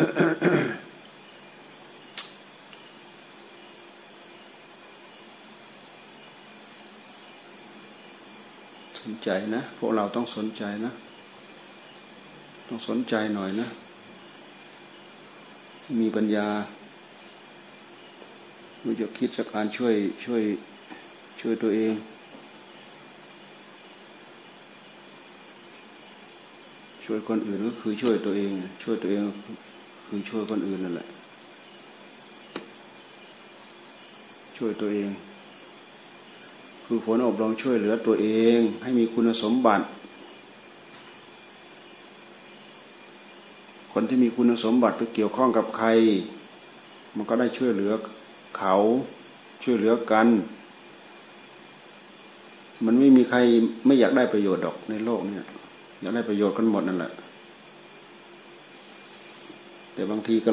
สนใจนะ พวกเราต้องสนใจนะ ต้องสนใจหน่อยนะ มีปัญญารู้จะคิดสักการช่วยช่วยช่วยตัวเองช่วยคนอื่นก็คือช่วยตัวเอง ช่วยตัวเอง คือช่วยคนอื่นนั่นแหละ ช่วยตัวเอง คือฝนอบรมช่วยเหลือตัวเอง ให้มีคุณสมบัติ คนที่มีคุณสมบัติไปเกี่ยวข้องกับใคร มันก็ได้ช่วยเหลือเขาช่วยเหลือกัน มันไม่มีใครไม่อยากได้ประโยชน์ดอกในโลกเนี่ยอยากได้ประโยชน์กันหมดนั่นแหละ แต่บางทีก็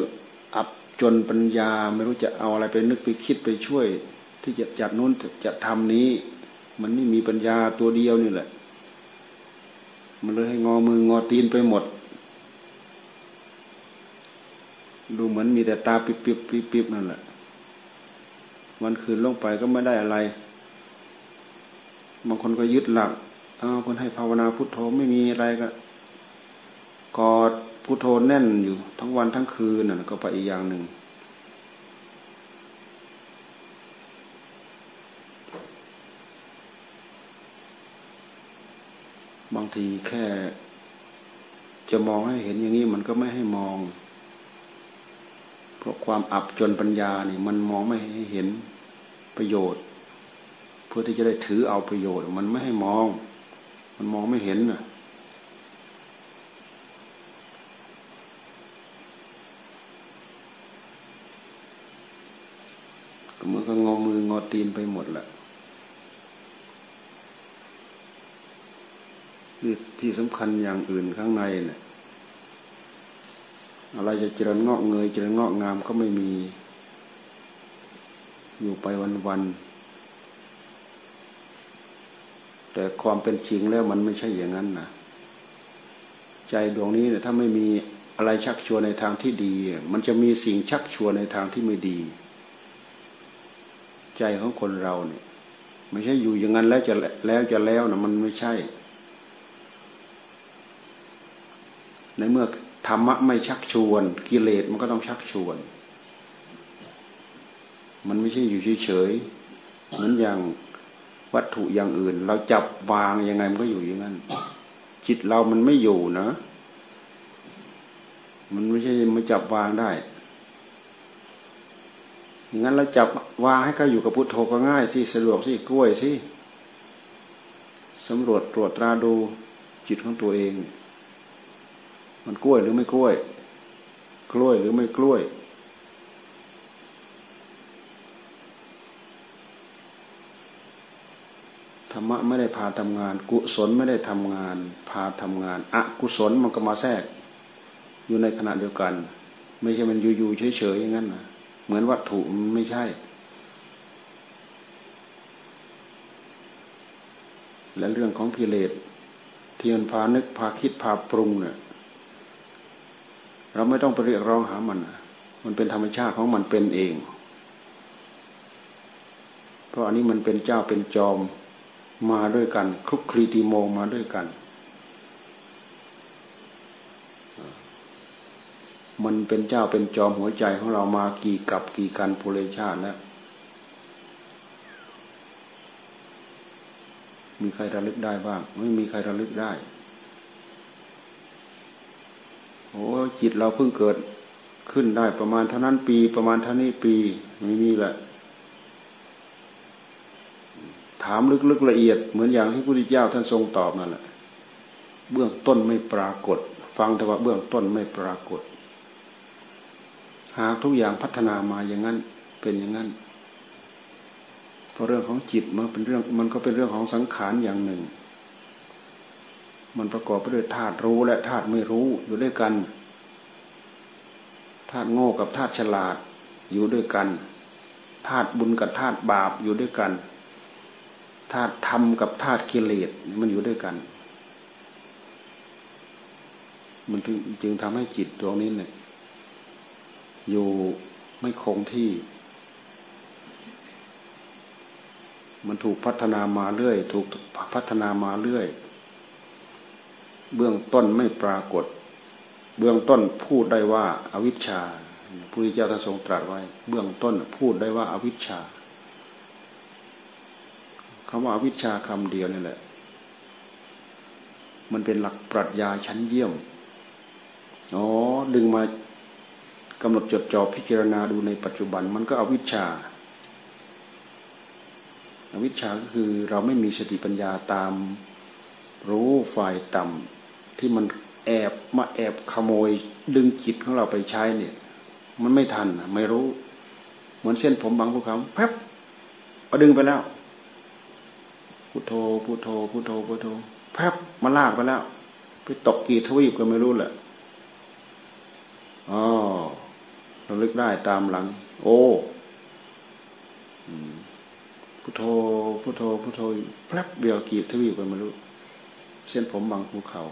อับจนปัญญาไม่รู้จะเอาอะไรไปนึกไปคิดไปช่วย ที่จะจัดนู้นจะทำนี้ มันไม่มีปัญญาตัวเดียวนี่แหละ มันเลยให้งอมืองอตีนไปหมด ดูเหมือนมีแต่ตาปิบปิบปิบปิบนั่นแหละวันคืนลงไปก็ไม่ได้อะไร บางคนก็ยึดหลัก เอาคนให้ภาวนาพุทโธไม่มีอะไรก็กอด พุทโธแน่นอยู่ ทั้งวันทั้งคืนน่ะก็ไปอีกอย่างหนึ่ง บางทีแค่ จะมองให้เห็นอย่างนี้มันก็ไม่ให้มอง เพราะความอับจนปัญญานี่ มันมองไม่ให้เห็นประโยชน์ เพื่อที่จะได้ถือเอาประโยชน์ มันไม่ให้มอง มันมองไม่เห็นน่ะ มือก็งอมืองอตีนไปหมดแหละที่สำคัญอย่างอื่นข้างในเนี่ยอะไรจะเจริญงอกเงยเจริญงอกงามก็ไม่มี อยู่ไปวันๆแต่ความเป็นจริงแล้วมันไม่ใช่อย่างนั้นนะใจดวงนี้เนี่ยถ้าไม่มีอะไรชักชวนในทางที่ดี มันจะมีสิ่งชักชวนในทางที่ไม่ดี ใจของคนเราเนี่ย ไม่ใช่อยู่อย่างนั้นแล้วจะแล้วจะแล้วนะมันไม่ใช่ ในเมื่อธรรมะไม่ชักชวน กิเลสมันก็ต้องชักชวน มันไม่ใช่อยู่เฉยๆเหมือนอย่างวัตถุอย่างอื่น เราจับวางยังไงมันก็อยู่อย่างนั้น จิตเรามันไม่อยู่นะ มันไม่ใช่มาจับวางได้ งนั้นเราจับวางให้เขาอยู่กับพุทโธก็ง่ายสิสะดวกสิกล้วยสิสำรวจตรวจตราดูจิตของตัวเอง มันกล้วยหรือไม่กล้วย กล้วยหรือไม่กล้วยธรรมะไม่ได้พาทำงาน กุศลไม่ได้ทำงาน พาทำงานอกุศลมันก็มาแทรก อยู่ในขณะเดียวกัน ไม่ใช่มันอยู่ๆเฉยๆอย่างนั้นนะ เหมือนวัตถุมันไม่ใช่ และเรื่องของกิเลสที่มันพานึกพาคิดพาปรุงเนี่ยเราไม่ต้องไปเรียกร้องหามัน มันเป็นธรรมชาติของมันเป็นเอง เพราะอันนี้มันเป็นเจ้าเป็นจอมมาด้วยกัน คลุกคลีตีโมมาด้วยกัน มันเป็นเจ้าเป็นจอมหัวใจของเรามากี่กับกี่กันภูเรชาติแล้วมีใครระลึกได้บ้าง ไม่มีใครระลึกได้โอ้จิตเราเพิ่งเกิดขึ้นได้ประมาณเท่านั้นปีประมาณเท่านี้ปีไม่มีแหละ ถามลึกๆละเอียด เหมือนอย่างที่พระพุทธเจ้าท่านทรงตอบนั่นแหละ เบื้องต้นไม่ปรากฏ ฟังแต่ว่าเบื้องต้นไม่ปรากฏ หากทุกอย่างพัฒนามาอย่างนั้นเป็นอย่างนั้นเพราะเรื่องของจิตมันเป็นเรื่องมันก็เป็นเรื่องของสังขารอย่างหนึ่ง มันประกอบไปด้วยธาตุรู้และธาตุไม่รู้อยู่ด้วยกันธาตุโง่กับธาตุฉลาดอยู่ด้วยกันธาตุบุญกับธาตุบาปอยู่ด้วยกันธาตุธรรมกับธาตุกิเลสมันอยู่ด้วยกัน มันจึงทำให้จิตดวงนี้เนี่ย อยู่ไม่คงที่ มันถูกพัฒนามาเรื่อย ถูกพัฒนามาเรื่อย เบื้องต้นไม่ปรากฏ เบื้องต้นพูดได้ว่าอาวิชชาพระพุทธเจ้าท่านทรงตรัสไว้ เบื้องต้นพูดได้ว่าอาวิชชาคำว่าอาวิชชาคำเดียวนี่แหละ มันเป็นหลักปรัชญาชั้นเยี่ยม อ๋อ ดึงมา กำหนดจดจ่อพิจารณาดูในปัจจุบันมันก็อวิชชาอาวิชชาก็คือเราไม่มีสติปัญญาตามรู้ฝ่ายต่ำที่มันแอบมาแอบขโมยดึงจิตของเราไปใช้เนี่ย มันไม่ทันไม่รู้ เหมือนเส้นผมบางภูเขาแป๊บเอาดึงไปแล้วพุทโธพุทโธพุทโธพุทโธแป๊บมาลากไปแล้ว ไปตกกี่ทวีปก็ไม่รู้แหละอ๋อ ราลึกได้ตามหลัง โอ้พุทโธพุทโธพุทโธแป๊บเดียวกี่ทวีปก็ไม่รู้เส้นผมบางภูเขา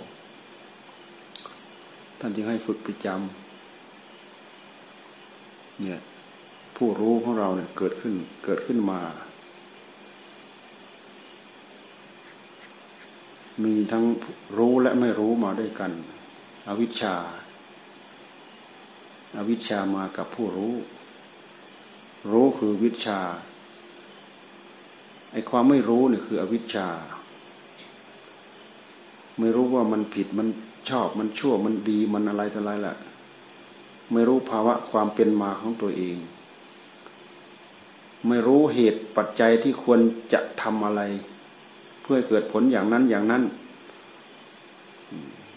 ท่านจึงให้ฝึกประจำเนี่ย ผู้รู้ของเราเนี่ย เกิดขึ้น เกิดขึ้นมา มีทั้งรู้และไม่รู้มาด้วยกัน อวิชชา อวิชชามากับผู้รู้ รู้คือวิชาไอความไม่รู้เนี่ยคืออวิชชา ไม่รู้ว่ามันผิดมันชอบมันชั่วมันดีมันอะไรต่ออะไรแหละไม่รู้ภาวะความเป็นมาของตัวเอง ไม่รู้เหตุปัจจัยที่ควรจะทำอะไร เพื่อเกิดผลอย่างนั้นอย่างนั้น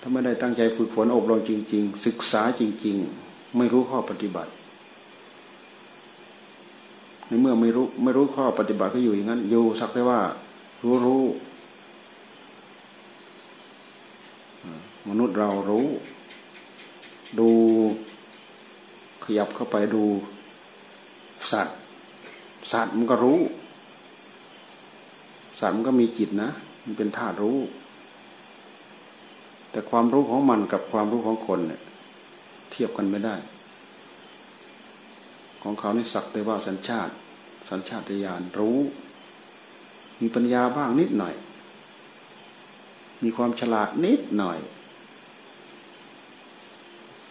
ถ้าไม่ได้ตั้งใจฝึกฝนอบรมจริง ๆ ศึกษาจริง ๆ ไม่รู้ข้อปฏิบัติในเมื่อไม่รู้ไม่รู้ข้อปฏิบัติก็อยู่อย่างนั้น อยู่สักแต่ว่า รู้รู้มนุษย์เรารู้ ดูขยับเข้าไปดู สัตว์ สัตว์มันก็รู้ สัตว์มันก็มีจิตนะ มันเป็นธาตุรู้ แต่ความรู้ของมันกับความรู้ของคนเนี่ย ทียบกันไม่ได้ ของเขานี่สักแต่ว่าสัญชาติ สัญชาตญาณรู้ มีปัญญาบ้างนิดหน่อย มีความฉลาดนิดหน่อย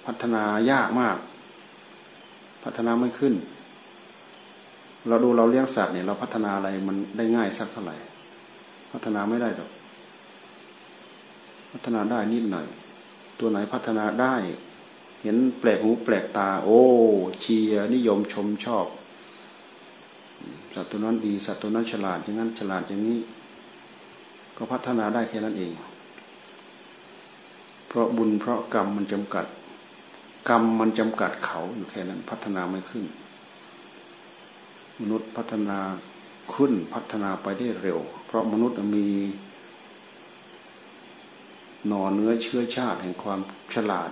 พัฒนายากมาก พัฒนาไม่ขึ้น เราดูเราเลี้ยงสัตว์เนี่ยเราพัฒนาอะไรมันได้ง่ายสักเท่าไหร่ พัฒนาไม่ได้หรอกพัฒนาได้นิดหน่อย ตัวไหนพัฒนาได้ เห็นแปลกหูแปลกตา โอ้ เชียนิยมชมชอบ สัตว์ตัวนั้นดีสัตว์ตัวนั้นฉลาดอย่างนั้นฉลาดอย่างนี้ ก็พัฒนาได้แค่นั้นเอง เพราะบุญเพราะกรรมมันจำกัด กรรมมันจำกัดเขาอยู่แค่นั้นพัฒนาไม่ขึ้น มนุษย์พัฒนาขึ้นพัฒนาไปได้เร็ว เพราะมนุษย์มีหน่อเนื้อเชื้อชาติแห่งความฉลาด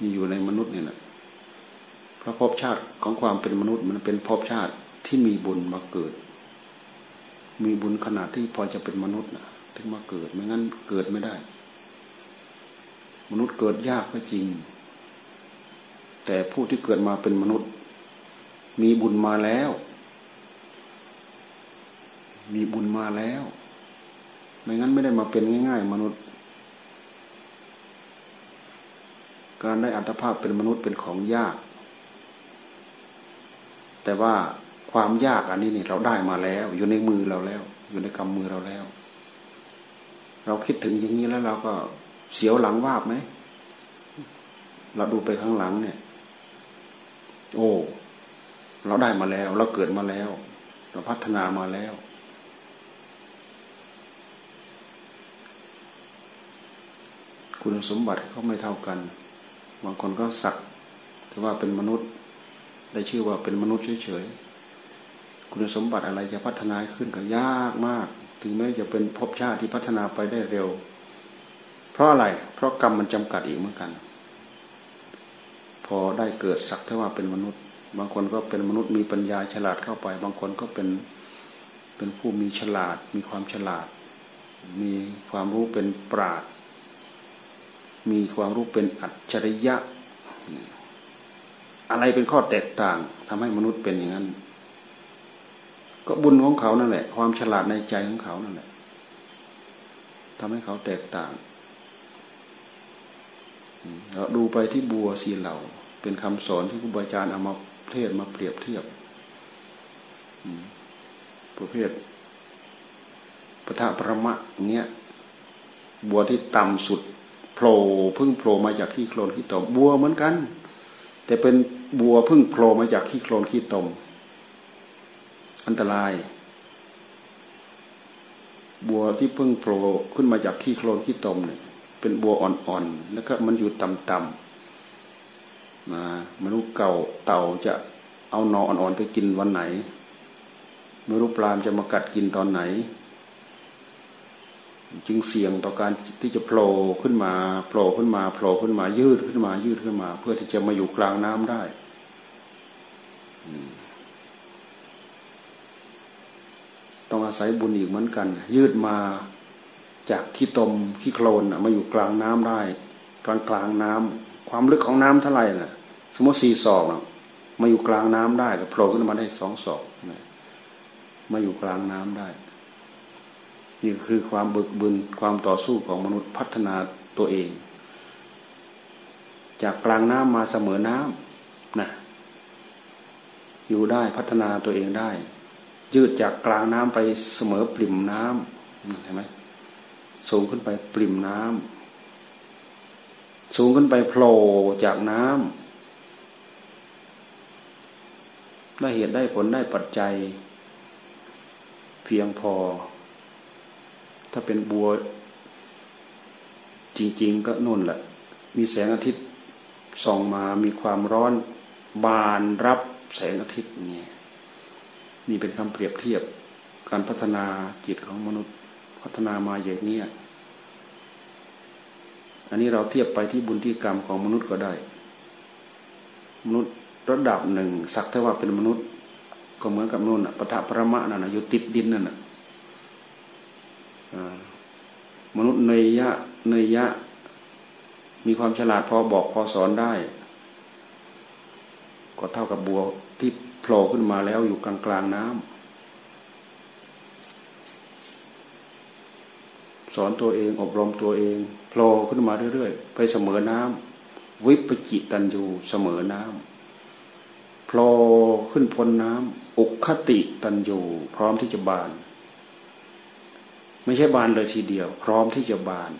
มีอยู่ในมนุษย์นี่แหละเพราะภพชาติของความเป็นมนุษย์มันเป็นภพชาติที่มีบุญมาเกิด มีบุญขนาดที่พอจะเป็นมนุษย์นะถึงมาเกิดไม่งั้นเกิดไม่ได้ มนุษย์เกิดยากก็จริง แต่ผู้ที่เกิดมาเป็นมนุษย์ มีบุญมาแล้ว มีบุญมาแล้ว ไม่งั้นไม่ได้มาเป็นง่าย ๆ มนุษย์ การได้อัตภาพเป็นมนุษย์เป็นของยาก แต่ว่าความยากอันนี้นี่เราได้มาแล้ว อยู่ในมือเราแล้ว อยู่ในกำมือเราแล้ว เราคิดถึงอย่างนี้แล้วเราก็เสียวหลังวาบไหมเราดูไปข้างหลังเนี่ย โอ้เราได้มาแล้ว เราเกิดมาแล้ว เราพัฒนามาแล้ว คุณสมบัติเขาไม่เท่ากัน บางคนก็สักถือว่าเป็นมนุษย์ ได้ชื่อว่าเป็นมนุษย์เฉยๆคุณสมบัติอะไรจะพัฒนาขึ้นก็ยากมาก ถึงแม้จะเป็นภพชาติที่พัฒนาไปได้เร็ว เพราะอะไร เพราะกรรมมันจำกัดอีกเหมือนกัน พอได้เกิดสักเท่าว่าเป็นมนุษย์ บางคนก็เป็นมนุษย์มีปัญญาฉลาดเข้าไป บางคนก็เป็นเป็นผู้มีฉลาด มีความฉลาด มีความรู้เป็นปราด มีความรู้เป็นอัจฉริยะ อะไรเป็นข้อแตกต่างทำให้มนุษย์เป็นอย่างนั้น ก็บุญของเขานั่นแหละ ความฉลาดในใจของเขานั่นแหละทำให้เขาแตกต่างเราดูไปที่บัวสีเหล่า เป็นคำสอนที่ครูบาอาจารย์เอามาเทศมาเปรียบเทียบประเภทปทะประมะเนี้ยบัวที่ต่ำสุด โผล่พึ่งโผล่มาจากขี้โคลนขี้ตมบัวเหมือนกัน แต่เป็นบัวพึ่งโผล่มาจากขี้โคลนขี้ตม อันตราย บัวที่พึ่งโผล่ขึ้นมาจากขี้โคลนขี้ตมเนี่ยเป็นบัวอ่อนๆแล้วก็มันอยู่ต่ำๆนะมนุษย์เก่าเต่าจะเอานออ่อนๆไปกินวันไหนไม่รู้ปลามจะมากัดกินตอนไหน จึงเสี่ยงต่อการที่จะโผล่ขึ้นมาโผล่ขึ้นมาโผล่ขึ้นมายืดขึ้นมายืดขึ้นมา เพื่อที่จะมาอยู่กลางน้ำได้ต้องอาศัยบุญอีกเหมือนกัน ยืดมาจากขี้ตมขี้โคลนมาอยู่กลางน้ำได้ กลางกลางน้ำความลึกของน้ำเท่าไหร่น่ะ สมมติสี่ศอกมาอยู่กลางน้ำได้ก็โผล่ขึ้นมาได้สองศอกมาอยู่กลางน้ำได้ นี่คือความบึกบึนความต่อสู้ของมนุษย์พัฒนาตัวเอง จากกลางน้ำมาเสมอน้ำนะอยู่ได้พัฒนาตัวเองได้ ยืดจากกลางน้ำไปเสมอปริ่มน้ำเห็นไหมสูงขึ้นไปปริ่มน้ำสูงขึ้นไปโผล่จากน้ำได้เหตุได้ผลได้ปัจจัย เพียงพอ ถ้าเป็นบัวจริง ๆ ก็นุ่นแหละ มีแสงอาทิตย์ส่องมามีความร้อนบานรับแสงอาทิตย์นี่นี่เป็นคำเปรียบเทียบการพัฒนาจิตของมนุษย์พัฒนามาอย่างนี้อันนี้เราเทียบไปที่บุญที่กรรมของมนุษย์ก็ได้ มนุษย์ระดับหนึ่งสักแต่ว่าเป็นมนุษย์ ก็เหมือนกับนุ่นปะทะประมะนั่นนะอยู่ติดดินนั่นนะ มนุษย์เนยยะเนยยะ มีความฉลาดพอบอกพอสอนได้ ก็เท่ากับบัวที่โผล่ขึ้นมาแล้วอยู่กลางกลางน้ำสอนตัวเองอบรมตัวเองโผล่ขึ้นมาเรื่อยๆ ไปเสมอน้ำวิปจิตันยูเสมอน้ำโผล่ขึ้นพ้นน้ำอุคติตันยูพร้อมที่จะบาน ไม่ใช่บานเลยทีเดียว พร้อมที่จะบาน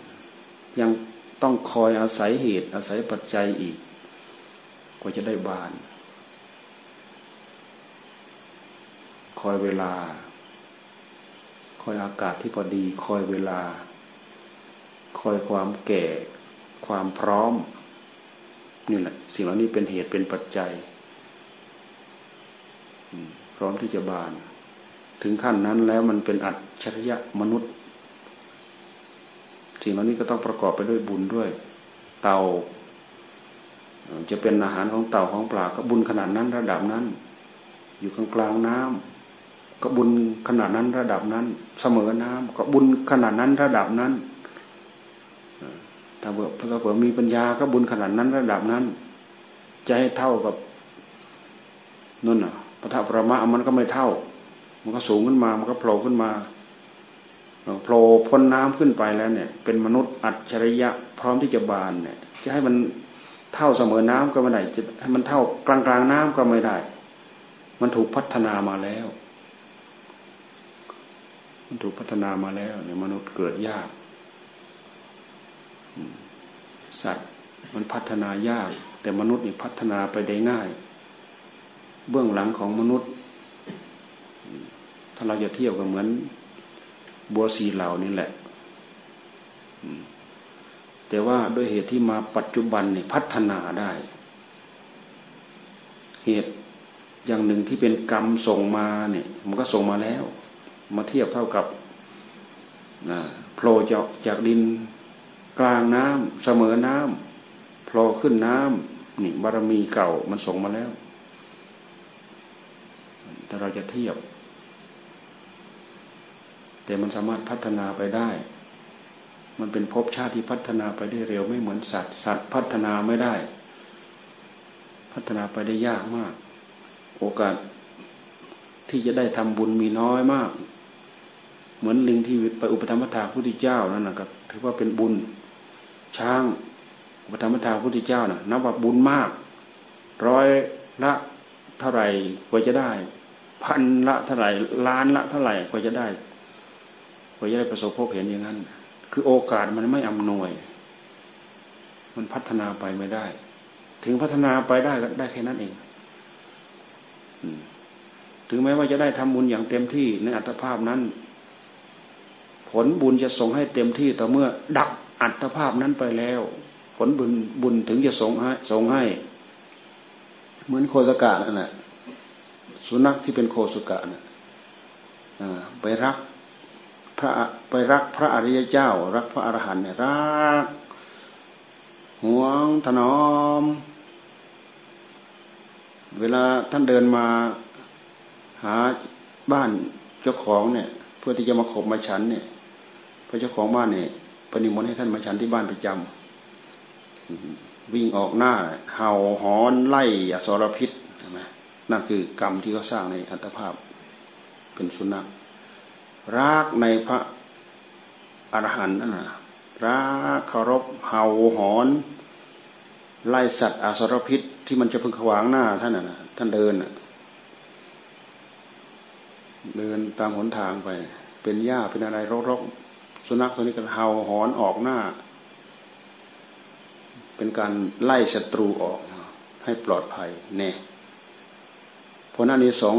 ยังต้องคอยอาศัยเหตุ อาศัยปัจจัยอีกกว่าจะได้บาน คอยเวลา คอยอากาศที่พอดี คอยเวลา คอยความแก่ ความพร้อมนี่แหละสิ่งเหล่านี้เป็นเหตุเป็นปัจจัยพร้อมที่จะบาน ถึงขั้นนั้นแล้วมันเป็นอัจฉริยะมนุษย์ สิ่งเหล่านี้ก็ต้องประกอบไปด้วยบุญด้วย เต่า จะเป็นอาหารของเต่าของปลาก็บุญขนาดนั้นระดับนั้น อยู่กลางกลางน้ำก็บุญขนาดนั้นระดับนั้น เสมอน้ำก็บุญขนาดนั้นระดับนั้นถ้าเผื่อถ้าเผื่อมีปัญญาก็บุญขนาดนั้นระดับนั้น จะให้เท่ากับนั่นน่ะพระธประมะมันก็ไม่เท่า มันก็สูงขึ้นมา มันก็โผล่ขึ้นมา โผล่พ้นน้ำขึ้นไปแล้วเนี่ย เป็นมนุษย์อัจฉริยะพร้อมที่จะบานเนี่ย จะให้มันเท่าเสมอน้ำก็ไม่ได้จะให้มันเท่ากลางกลางน้ำก็ไม่ได้ มันถูกพัฒนามาแล้ว มันถูกพัฒนามาแล้วเนี่ยมนุษย์เกิดยากสัตว์มันพัฒนายาก แต่มนุษย์นี่พัฒนาไปได้ง่าย เบื้องหลังของมนุษย์ ถ้าเราจะเที่ยวก็เหมือน บัวสีเหล่านี่แหละแต่ว่าด้วยเหตุที่มาปัจจุบันนี่พัฒนาได้ เหตุอย่างหนึ่งที่เป็นกรรมส่งมาเนี่ย มันก็ส่งมาแล้ว มาเทียบเท่ากับโผล่จากจากดินกลางน้ำเสมอน้ำโผล่ขึ้นน้ำนี่บารมีเก่ามันส่งมาแล้วแต่เราจะเทียบ แต่มันสามารถพัฒนาไปได้ มันเป็นภพชาติที่พัฒนาไปได้เร็วไม่เหมือนสัตว์ สัตว์พัฒนาไม่ได้ พัฒนาไปได้ยากมาก โอกาสที่จะได้ทำบุญมีน้อยมาก เหมือนลิงที่ไปอุปธรรมทาพุทธเจ้านั่นนะก็ถือว่าเป็นบุญ ช้างอุปธรรมทาพุทธเจ้านะ่ะนับว่าบุญมาก ร้อยละเท่าไหร่กว่าจะได้ พันละเท่าไหร่ล้านละเท่าไหร่กว่าจะได้ กว่าจะได้ประสบพบเห็นอย่างนั้น คือโอกาสมันไม่อำนวย มันพัฒนาไปไม่ได้ ถึงพัฒนาไปได้ก็ได้แค่นั้นเองถึงแม้ว่าจะได้ทำบุญอย่างเต็มที่ในอัตภาพนั้น ผลบุญจะส่งให้เต็มที่ต่อเมื่อ ดับอัตภาพนั้นไปแล้ว ผลบุญบุญถึงจะส่งให้ส่งให้ เหมือนโคสกะนั่นแหละสุนัขที่เป็นโคสกะนะไปรัก พระไปรักพระอริยเจ้า รักพระอรหันต์เนี่ยรักห่วงถนอม เวลาท่านเดินมาหาบ้านเจ้าของเนี่ย เพื่อที่จะมาขบมาฉันเนี่ยพระเจ้าของบ้านเนี่ยปณิมนต์ให้ท่านมาฉันที่บ้านประจำวิ่งออกหน้า เห่าหอนไล่อสรพิษใช่ไหมนั่นคือกรรมที่เขาสร้างในอัตภาพเป็นสุนัข รักในพระอรหันต์นั่นนะรักเคารพเห่าหอน ไล่สัตว์อสรพิษที่มันจะพึงขวางหน้าท่านน่ะท่านเดินเดินตามหนทางไป เป็นหญ้าเป็นอะไรรกๆสุนัขตัวนี้ก็เห่าหอนออกหน้า เป็นการไล่ศัตรูออกให้ปลอดภัยเน่ผลอันนี้สอง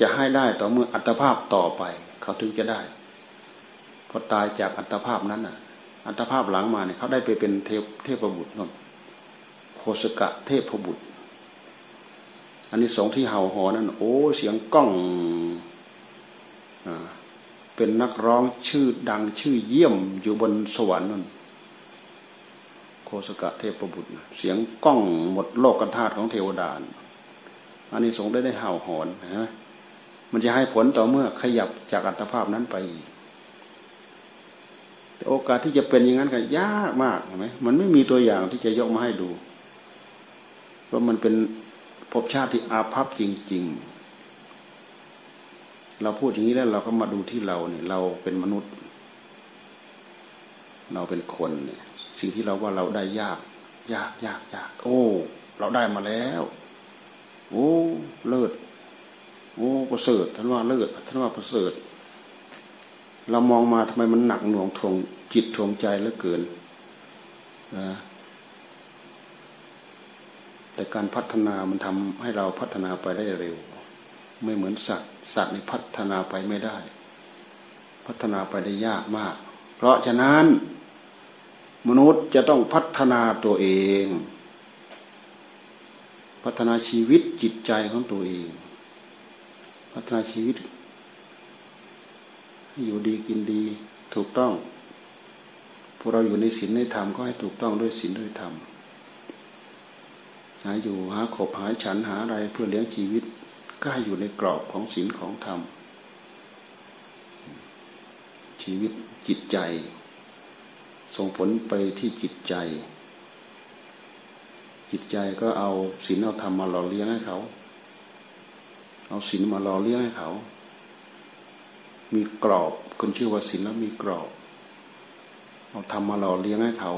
จะให้ได้ต่อเมื่ออัตภาพต่อไป เขาถึงจะได้พอตายจากอัตภาพนั้นอะ อัตภาพหลังมาเนี่ยเขาได้ไปเป็นเทพเทพบุตรนนโคสกะเทพบุตร อันนี้สองที่เห่าหอนั่นโอ้เสียงก้องอ่าเป็นนักร้องชื่อดังชื่อเยี่ยมอยู่บนสวรรค์นั่นโคสกะเทพบุตร เสียงก้องหมดโลกกันธาตุของเทวดาอันนี้สงได้ได้เห่าหอนนะ มันจะให้ผลต่อเมื่อขยับจากอัตภาพนั้นไปโอกาสที่จะเป็นอย่างนั้นก็ยากมากเห็นไหมมันไม่มีตัวอย่างที่จะยกมาให้ดู เพราะมันเป็นภพชาติที่อาภัพจริง ๆ เราพูดอย่างนี้แล้วเราก็มาดูที่เราเนี่ย เราเป็นมนุษย์ เราเป็นคนเนี่ย สิ่งที่เราว่าเราได้ยาก ยากยากยาก โอ้ เราได้มาแล้ว โอ้ เลิศ โอ้ประเสริฐท่านว่าเลิศท่านว่าประเสริฐ เรามองมาทำไมมันหนักหน่วงทวงจิตทวงใจเหลือเกินนะแต่การพัฒนามันทำให้เราพัฒนาไปได้เร็ว ไม่เหมือนสัตว์สัตว์นี่พัฒนาไปไม่ได้ พัฒนาไปได้ยากมาก เพราะฉะนั้นมนุษย์จะต้องพัฒนาตัวเอง พัฒนาชีวิตจิตใจของตัวเอง พัฒนาชีวิตให้อยู่ดีกินดีถูกต้อง พวกเราอยู่ในศีลในธรรมก็ให้ถูกต้องด้วยศีลด้วยธรรมหาอยู่หาขบหาฉันหาอะไรเพื่อเลี้ยงชีวิตก็ให้อยู่ในกรอบของศีลของธรรม ชีวิตจิตใจ ส่งผลไปที่จิตใจ จิตใจก็เอาศีลเอาธรรมมาหล่อเลี้ยงให้เขา เอาศีลมาหล่อเลี้ยงให้เขา มีกรอบคนชื่อว่าศีลแล้วมีกรอบ เอาทำมาหล่อเลี้ยงให้เขา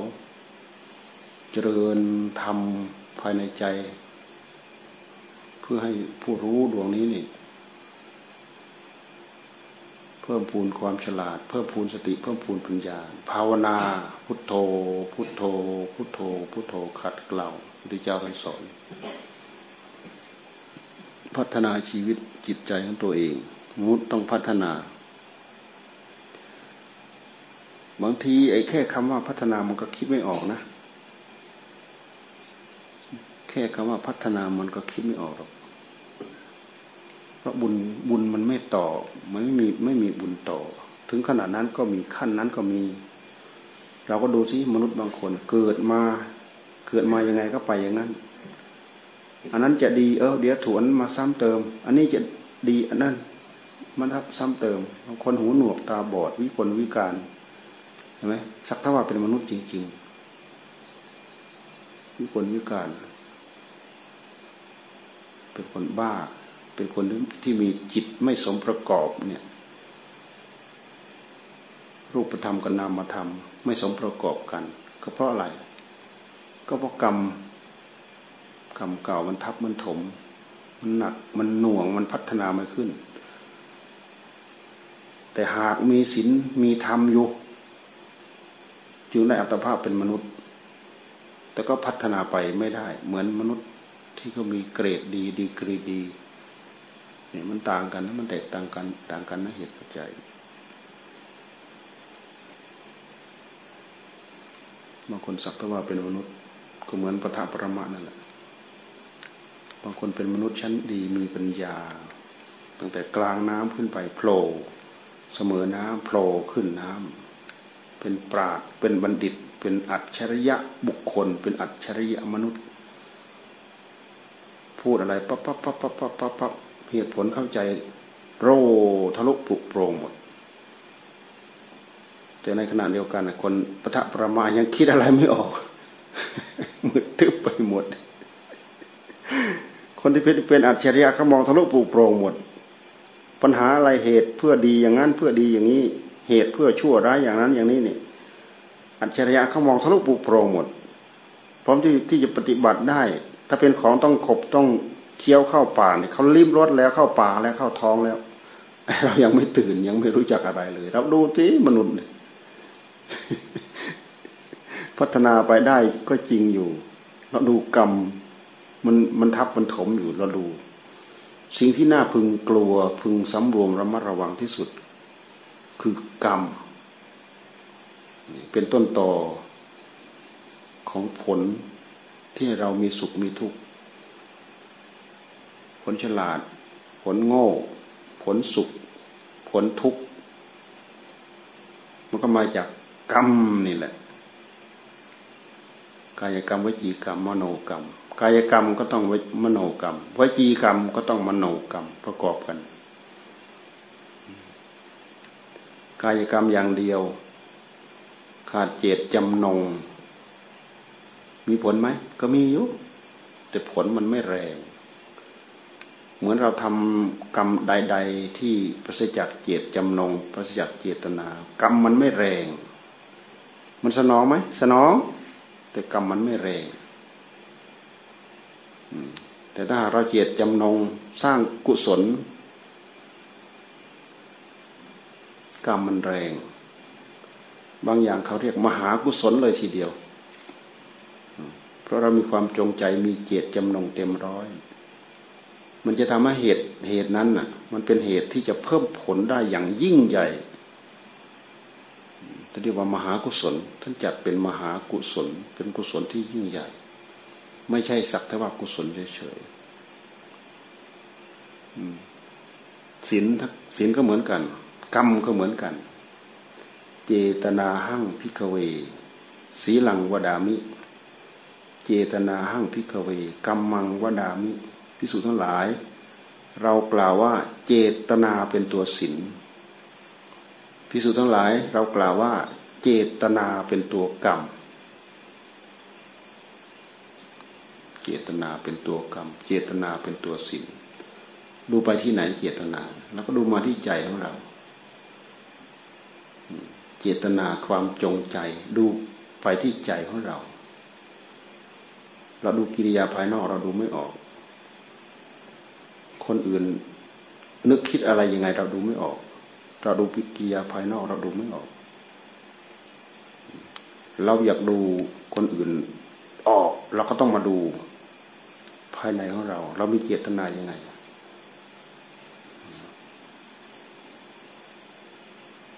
เจริญทำภายในใจ เพื่อให้ผู้รู้ดวงนี้นี่เพิ่มพูนความฉลาด เพิ่มพูนสติ เพิ่มพูนปัญญา ภาวนา พุทโธ พุทโธ พุทโธ พุทโธขัดเกลาพระเจ้าให้สอน พัฒนาชีวิตจิตใจของตัวเองมุดต้องพัฒนา บางทีไอ้แค่คำว่าพัฒนามันก็คิดไม่ออกนะ แค่คำว่าพัฒนามันก็คิดไม่ออกหรอกเพราะบุญบุญมันไม่ต่อมันไม่มีไม่มีบุญต่อ ถึงขนาดนั้นก็มีขั้นนั้นก็มี เราก็ดูสิมนุษย์บางคน เกิดมาเกิดมายังไงก็ไปอย่างนั้น อันนั้นจะดีเออเดี๋ยวถวนมาซ้ำเติม อันนี้จะดีอันนั้นมันทับซ้ำเติมบางคนหูหนวกตาบอดวิกลวิการเห็นไหมสักเท่าว่าเป็นมนุษย์จริง ๆ วิกลวิการ เป็นคนบ้า เป็นคนที่มีจิตไม่สมประกอบเนี่ย รูปธรรมกับนามธรรม ไม่สมประกอบกัน ก็เพราะอะไร ก็เพราะกรรม กรรมเก่ามันทับมันถม มันหนักมันหน่วงมันพัฒนาไม่ขึ้น แต่หากมีศีลมีธรรมอยู่จึงได้อัตภาพเป็นมนุษย์ แต่ก็พัฒนาไปไม่ได้ เหมือนมนุษย์ที่เขามีเกรดดีดีกรีดีเนี่ยมันต่างกันนะมันแตกต่างกัน ต่างกันนะเหตุปัจจัยบางคนสักแต่ว่าเป็นมนุษย์ก็เหมือนปฐะประมานั่นแหละ บางคนเป็นมนุษย์ชั้นดีมีปัญญา ตั้งแต่กลางน้ำขึ้นไปโผล่เสมอน้ำโผล่ขึ้นน้ำเป็นปราดเป็นบัณฑิต เป็นอัจฉริยะบุคคล เป็นอัจฉริยะมนุษย์ พูดอะไรปั๊บปั๊บปั๊บปั๊บปั๊บปั๊บปั๊บเหตุผลเข้าใจโรทะลุปลุกโปร่งหมด แต่ในขณะเดียวกันคนปะทะประมายังคิดอะไรไม่ออกมืดทึบไปหมด คนที่เป็นอัจฉริยะเขามองทะลุปลุกโปร่งหมด ปัญหาอะไรเหตุเพื่อดีอย่างนั้นเพื่อดีอย่างนี้ เหตุเพื่อชั่วร้ายอย่างนั้นอย่างนี้เนี่ยอัจฉริยะเขามองทะลุปุโปรงหมด พร้อมที่ที่จะปฏิบัติได้ ถ้าเป็นของต้องขบต้องเคี้ยวเข้าป่าเนี่ยเขาลิ้มรสแล้วเข้าป่าแล้วเข้าท้องแล้ว เรายังไม่ตื่นยังไม่รู้จักอะไรเลยเราดูที่มนุษย์พัฒนาไปได้ก็จริงอยู่ เราดูกรรม มันมันทับมันถมอยู่เราดู สิ่งที่น่าพึงกลัวพึงสำรวมระมัดระวังที่สุด คือกรรม เป็นต้นต่อของผลที่เรามีสุขมีทุกข์ ผลฉลาด ผลโง่ ผลสุข ผลทุกข์ มันก็มาจากกรรมนี่แหละ กายกรรมวิจีกรรมมโนกรรม กายกรรมก็ต้องมโนกรรมวจีกรรมก็ต้องมโนกรรมประกอบกัน กายกรรมอย่างเดียว ขาดเจตจำนง มีผลไหมก็มีอยู่แต่ผลมันไม่แรง เหมือนเราทำกรรมใด ๆ ที่ประสิจากเจตจำนงประสิจากเจตนา กรรมมันไม่แรง มันสนองไหมสนอง แต่กรรมมันไม่แรง แต่ถ้าเราเจตจำนงสร้างกุศล กรรมมันแรง บางอย่างเขาเรียกมหากุศลเลยทีเดียว เพราะเรามีความจงใจมีเจตจำนงเต็มร้อย มันจะทำให้เหตุเหตุนั้นน่ะ มันเป็นเหตุที่จะเพิ่มผลได้อย่างยิ่งใหญ่ท่านเรียกว่ามหากุศล ท่านจัดเป็นมหากุศล เป็นกุศลที่ยิ่งใหญ่ ไม่ใช่สักแต่ว่ากุศลเฉยๆศีลศีลก็เหมือนกัน กรรมก็เหมือนกัน เจตนาหัง ภิกขะเว สีลังวะทามิ เจตนาหัง ภิกขะเวกัมมังวะทามิ ภิกษุทั้งหลาย เรากล่าวว่า เจตนาเป็นตัวศีลพิสูจน์ทั้งหลาย เรากล่าวว่า เจตนาเป็นตัวกรรม เจตนาเป็นตัวกรรม เจตนาเป็นตัวสิ่งดูไปที่ไหนเจตนา แล้วก็ดูมาที่ใจของเรา เจตนาความจงใจ ดูไปที่ใจของเรา เราดูกิริยาภายนอกเราดูไม่ออก คนอื่นนึกคิดอะไรยังไงเราดูไม่ออก เราดูกิริยาภายนอกเราดูไม่ออก เราอยากดูคนอื่นออก เราก็ต้องมาดู ภายในของเรา เรามีเจตนายังไง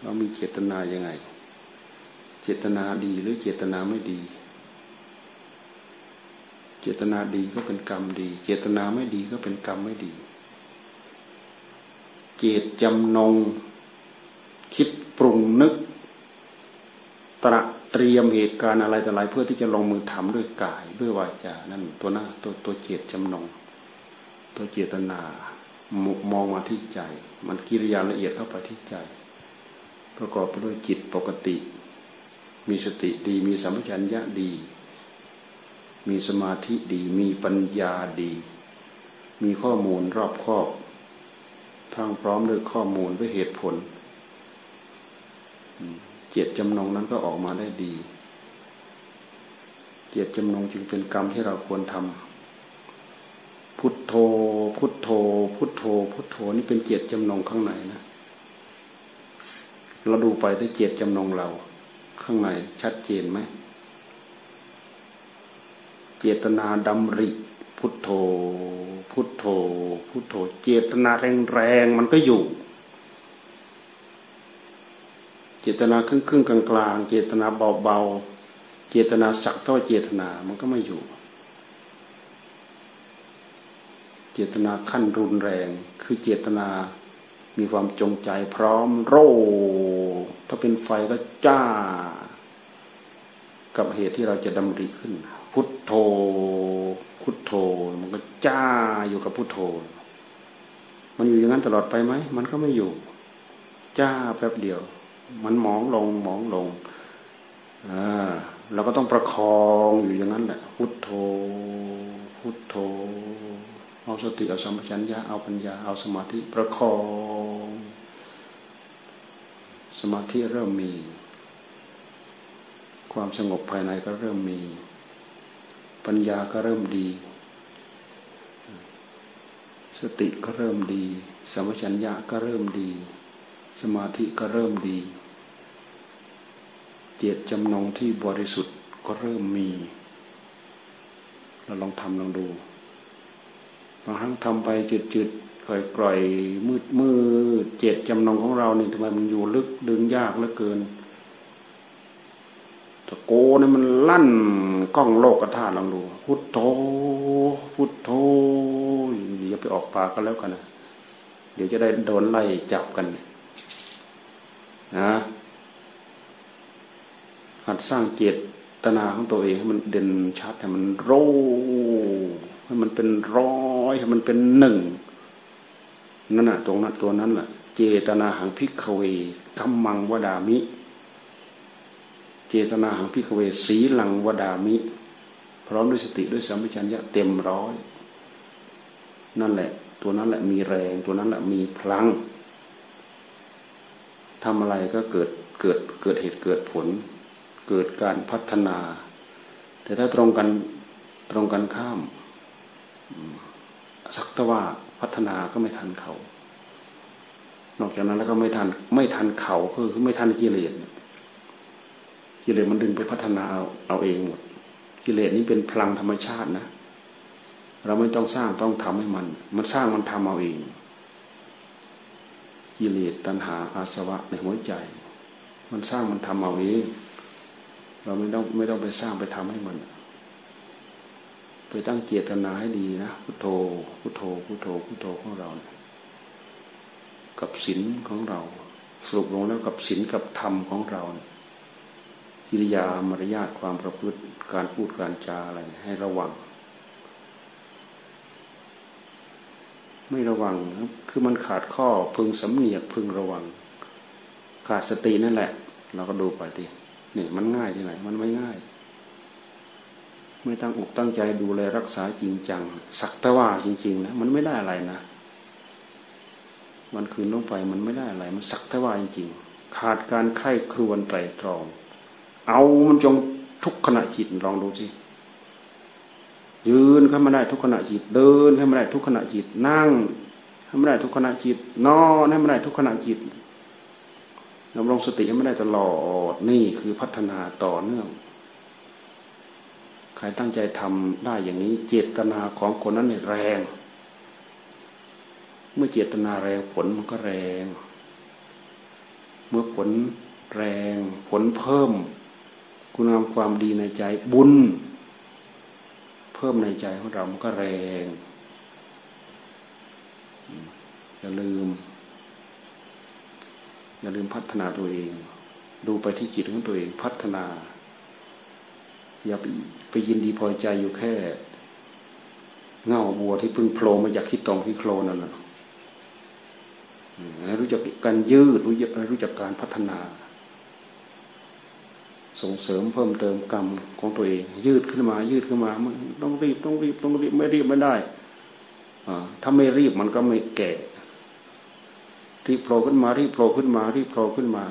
เรามีเจตนายังไง เจตนาดีหรือเจตนาไม่ดี เจตนาดีก็เป็นกรรมดี เจตนาไม่ดีก็เป็นกรรมไม่ดี เจตจำนง คิดปรุงนึกตระ เตรียมเหตุการณ์อะไรแต่อะไรเพื่อที่จะลงมือทำด้วยกายด้วยวาจานั่นตัวหน้าตัวตัวเจตจำนง ตัวเจตนามองมาที่ใจ มันกิริยาละเอียดเข้าไปที่ใจ ประกอบไปด้วยจิตปกติ มีสติดี มีสัมผัสัญญะดี มีสมาธิดี มีปัญญาดี มีข้อมูลรอบครอบทั้งพร้อมด้วยข้อมูลด้วยเหตุผล เจตจำนงนั้นก็ออกมาได้ดีเจตจำนงจึงเป็นกรรมที่เราควรทำพุทโธ พุทโธ พุทโธ พุทโธนี่เป็นเจตจำนงข้างในนะ เราดูไปได้เจตจำนงเรา ข้างในชัดเจนไหมเจตนาดำริ พุทโธ พุทโธ พุทโธ เจตนาแรงๆมันก็อยู่ เจตนาครึ่งครึ่งกลางกลางเจตนาเบาๆ เจตนาสักเท่าเจตนามันก็ไม่อยู่ เจตนาขั้นรุนแรง คือเจตนามีความจงใจพร้อมโร่ถ้าเป็นไฟก็จ้า กับเหตุที่เราจะดำริขึ้น พุทโธพุทโธมันก็จ้าอยู่กับพุทโธ มันอยู่อย่างนั้นตลอดไปไหมมันก็ไม่อยู่ จ้าแป๊บเดียว มันมองลงมองลงอ่าเราก็ต้องประคองอยู่อย่างนั้นแหละพุทโธพุทโธเอาสติเอาสัมปชัญญะเอาปัญญาเอาสมาธิประคอง สมาธิเริ่มมี ความสงบภายในก็เริ่มมี ปัญญาก็เริ่มดี สติก็เริ่มดีสมัชัญญะก็เริ่มดี สมาธิก็เริ่มดี เจตจำนงที่บริสุทธิ์ก็เริ่มมี เราลองทำลองดูบางครั้งทำไปจืดๆกร่อยๆมืดมืดเจตจำนงของเราเนี่ยทำไมมันอยู่ลึกดึงยากเหลือเกินตะโกนี่มันลั่นกล้องโลกกระทาลองดู พุทโธพุทโธอย่าไปออกปากกันแล้วกันนะเดี๋ยวจะได้โดนไล่จับกัน นะ หัดสร้างเจตนาของตัวเองให้มันเด่นชัดให้มันโรให้มันเป็นร้อยให้มันเป็นหนึ่งนั่นน่ะตรงนั้นตัวนั้นแหละเจตนาหัง ภิกขะเวกัมมังวะทามิ เจตนาหัง ภิกขะเวสีลังวะทามิ พร้อมด้วยสติด้วยสัมปชัญญะเต็มร้อยนั่นแหละ ตัวนั้นแหละมีแรง ตัวนั้นแหละมีพลังทำอะไรก็เกิดเกิดเกิดเหตุเกิดผล เกิดการพัฒนา แต่ถ้าตรงกันตรงกันข้ามสักตว่าพัฒนาก็ไม่ทันเขา นอกจากนั้นแล้วก็ไม่ทันไม่ทันเขาคือไม่ทันกิเลสกิเลสมันดึงไปพัฒนาเอาเอาเองหมดกิเลสนี้เป็นพลังธรรมชาตินะ เราไม่ต้องสร้างต้องทำให้มัน มันสร้างมันทำเอาเอง กิเลสตัณหาอาสวะในหัวใจ มันสร้างมันทำเอาเอง เราไม่ต้องไม่ต้องไปสร้างไปทำให้มัน ไปตั้งเจตนาให้ดีนะพุทโธพุทโธพุทโธพุทโธของเรา กับศีลของเรา สรุปลงแล้วกับศีลกับธรรมของเรากิริยามารยาทความประพฤติการพูดการจาอะไร ให้ระวัง ไม่ระวังคือมันขาดข้อพึงสำเนียกพึงระวัง ขาดสตินั่นแหละ เราก็ดูไปที นี่มันง่ายที่ไหน มันไม่ง่ายไม่ตั้งอกตั้งใจดูแลรักษาจริงจัง สักแต่ว่าจริง ๆ นะ มันไม่ได้อะไรนะ มันคืนลงไปมันไม่ได้อะไร มันสักแต่ว่าจริงๆ ขาดการไข้ครวนไตรตรอง เอามันจงทุกขณะจิตลองดูสิยืนขึ้นมาได้ทุกขณะจิต เดินขึ้นมาได้ทุกขณะจิต นั่งให้ไม่ได้ทุกขณะจิต นอนให้ไม่ได้ทุกขณะจิต ดำรงสติไม่ได้ตลอดนี่คือพัฒนาต่อเนื่อง ใครตั้งใจทำได้อย่างนี้เจตนาของคนนั้นเนี่ยแรง เมื่อเจตนาแรงผลมันก็แรง เมื่อผลแรงผลเพิ่ม คุณงามความดีในใจบุญ เพิ่มในใจของเรามันก็แรงอย่าลืม อย่าลืมพัฒนาตัวเอง ดูไปที่จิตของตัวเองพัฒนา อย่าไปไปยินดีพอใจอยู่แค่ เงาบัวที่พึ่งโผล่มาจากที่ตรงที่โคลนั่นแหละรู้จักการยืดรู้จักรู้จักการพัฒนา ส่งเสริมเพิ่มเติมกรรมของตัวเอง ยืดขึ้นมา ยืดขึ้นมามันต้องรีบต้องรีบต้องรีบไม่รีบไม่ได้ถ้าไม่รีบมันก็ไม่แก่ รีบโผล่ขึ้นมา รีบโผล่ขึ้นมา รีบโผล่ขึ้นมา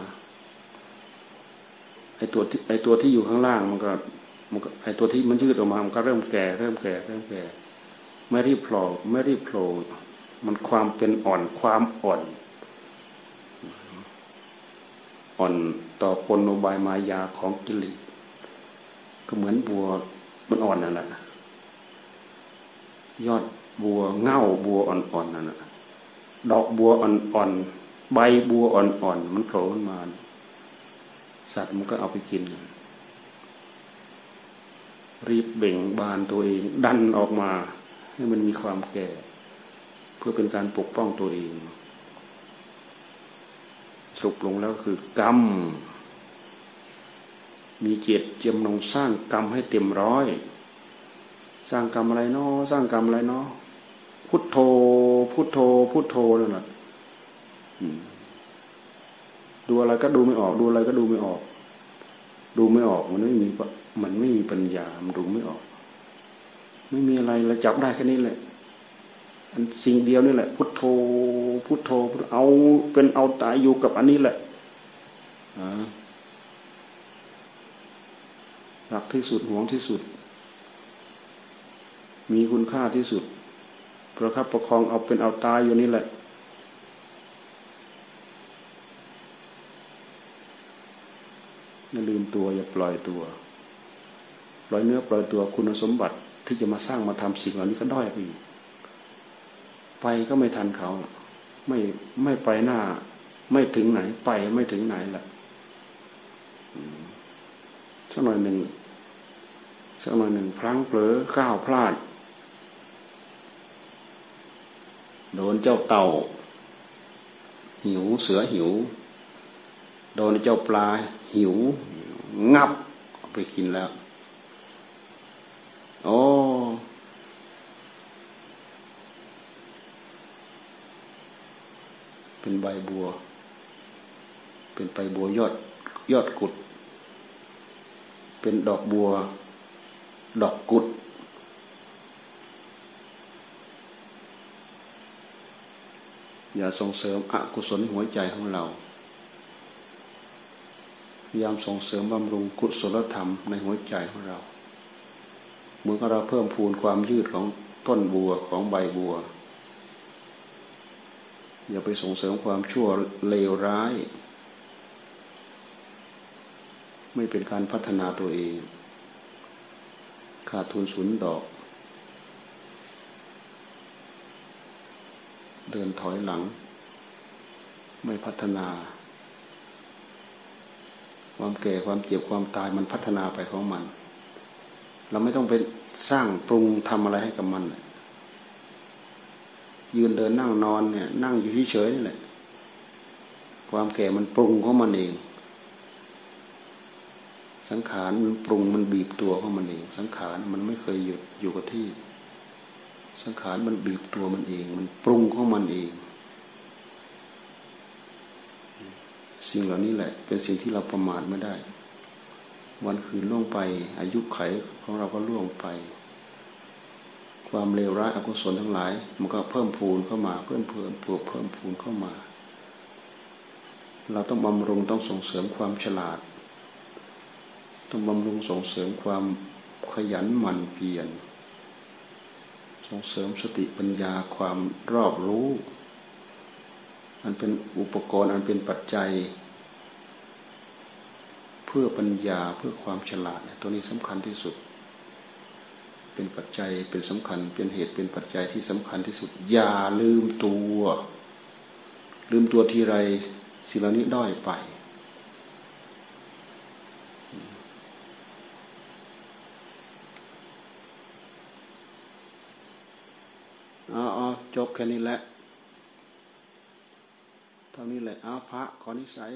ไอตัวที่ไอตัวที่อยู่ข้างล่างมันก็มันไอตัวที่มันยืดออกมา มันก็เริ่มแก่ เริ่มแก่ เริ่มแก่ ไม่รีบโผล่ไม่รีบโผล่มันความเป็นอ่อนความอ่อน อ่อนต่อปนโนบายมายาของกิเลสก็เหมือนบัวมันอ่อนนั่นแหละยอดบัวเง่าบัวอ่อนๆนั่นแหละ ดอกบัวอ่อนๆ ใบบัวอ่อนๆ มันโผล่ขึ้นมา สัตว์มันก็เอาไปกิน รีบเบ่งบานตัวเอง ดันออกมา ให้มันมีความแก่ เพื่อเป็นการปกป้องตัวเอง สรุปลงแล้วคือกรรม มีเจตเจมลงสร้างกรรมให้เต็มร้อย สร้างกรรมอะไรเนาะสร้างกรรมอะไรเนาะ พุทโธ พุทโธ พุทโธนั่นแหละดูอะไรก็ดูไม่ออก ดูอะไรก็ดูไม่ออก ดูไม่ออกมันไม่มีมันไม่มีปัญญา มันดูไม่ออก ไม่มีอะไรเราจับได้แค่นี้แหละอันสิ่งเดียวนี่แหละ พุทโธ พุทโธเอาเป็นเอาตายอยู่กับอันนี้แหละรักที่สุดหวงที่สุด มีคุณค่าที่สุด ประคับประคองเอาเป็นเอาตายอยู่นี่แหละ อย่าลืมตัวอย่าปล่อยตัว ปล่อยเนื้อปล่อยตัวคุณสมบัติที่จะมาสร้างมาทำสิ่งเหล่านี้ก็ด้อยไปอีกไปก็ไม่ทันเขา ไม่ไม่ไปหน้า ไม่ถึงไหน ไปไม่ถึงไหนแหละสักหน่อยหนึ่งสักหน่อยหนึ่งพลั้งเผลอก้าวพลาด โดนเจ้าเต่า หิวเสือหิว โดนเจ้าปลาหิว งับไปกินแล้วโอ้เป็นใบบัว เป็นใบบัวยอดยอดกุด เป็นดอกบัว ดอกกุด อย่าส่งเสริมอกุศลหัวใจของเราพยายามส่งเสริมบำรุงกุศลธรรมในหัวใจของเราเมื่อเราเพิ่มพูนความยืดของต้นบัวของใบบัว อย่าไปส่งเสริมความชั่วเลวร้าย ไม่เป็นการพัฒนาตัวเอง ขาดทุนสูญดอก เดินถอยหลัง ไม่พัฒนา ความแก่ความเจ็บความตายมันพัฒนาไปของมัน เราไม่ต้องไปสร้างปรุงทำอะไรให้กับมัน ยืนเดินนั่งนอนเนี่ย นั่งอยู่เฉยๆนี่แหละ ความแก่มันปรุงของมันเองสังขารมันปรุงมันบีบตัวของมันเอง สังขารมันไม่เคยหยุดอยู่กับที่ สังขารมันบีบตัวมันเอง มันปรุงของมันเอง สิ่งเหล่านี้แหละ เป็นสิ่งที่เราประมาทไม่ได้ วันคืนล่วงไป อายุไขของเราก็ล่วงไป ความเลวร้ายอกุศลทั้งหลาย มันก็เพิ่มพูนเข้ามา เพิ่มเพิ่มเพิ่มเพิ่มพูนเข้ามา เราต้องบำรุงต้องส่งเสริมความฉลาด ต้องบำรุงส่งเสริมความขยันหมั่นเพียร ส่งเสริมสติปัญญาความรอบรู้ มันเป็นอุปกรณ์อันเป็นปัจจัย เพื่อปัญญาเพื่อความฉลาดตัวนี้สำคัญที่สุด เป็นปัจจัยเป็นสำคัญเป็นเหตุเป็นปัจจัยที่สำคัญที่สุด อย่าลืมตัว ลืมตัวทีไรสิ่งเหล่านี้ด้อยไป อ๋อจบแค่นี้แหละเท่านี้แหละอาพระขอนิสัย